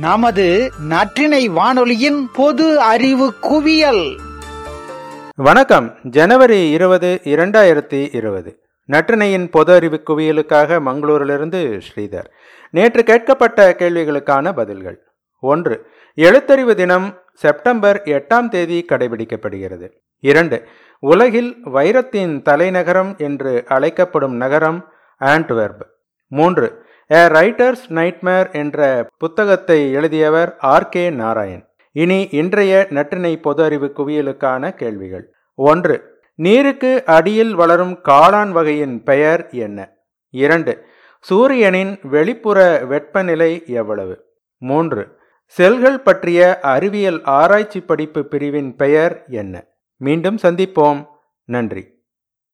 நமது நற்றினை வானொலியின் பொது அறிவு குவியல். வணக்கம். ஜனவரி இருபது இரண்டாயிரத்தி இருபது. நற்றினையின் பொது அறிவு குவியலுக்காக மங்களூரிலிருந்து ஸ்ரீதர். நேற்று கேட்கப்பட்ட கேள்விகளுக்கான பதில்கள். ஒன்று எழுத்தறிவு தினம் செப்டம்பர் எட்டாம் தேதி கடைபிடிக்கப்படுகிறது. இரண்டு உலகில் வைரத்தின் தலைநகரம் என்று அழைக்கப்படும் நகரம் ஆண்ட்வெர்ப். மூன்று. ஏ ரைட்டர்ஸ் நைட்மேர் என்ற புத்தகத்தை எழுதியவர் ஆர் கே நாராயண். இனி இன்றைய நற்றினை பொது அறிவு குவியலுக்கான கேள்விகள். ஒன்று. நீருக்கு அடியில் வளரும் காளான் வகையின் பெயர் என்ன? இரண்டு. சூரியனின் வெளிப்புற வெப்பநிலை எவ்வளவு? மூன்று. செல்கள் பற்றிய அறிவியல் ஆராய்ச்சி படிப்பு பிரிவின் பெயர் என்ன? மீண்டும் சந்திப்போம். நன்றி.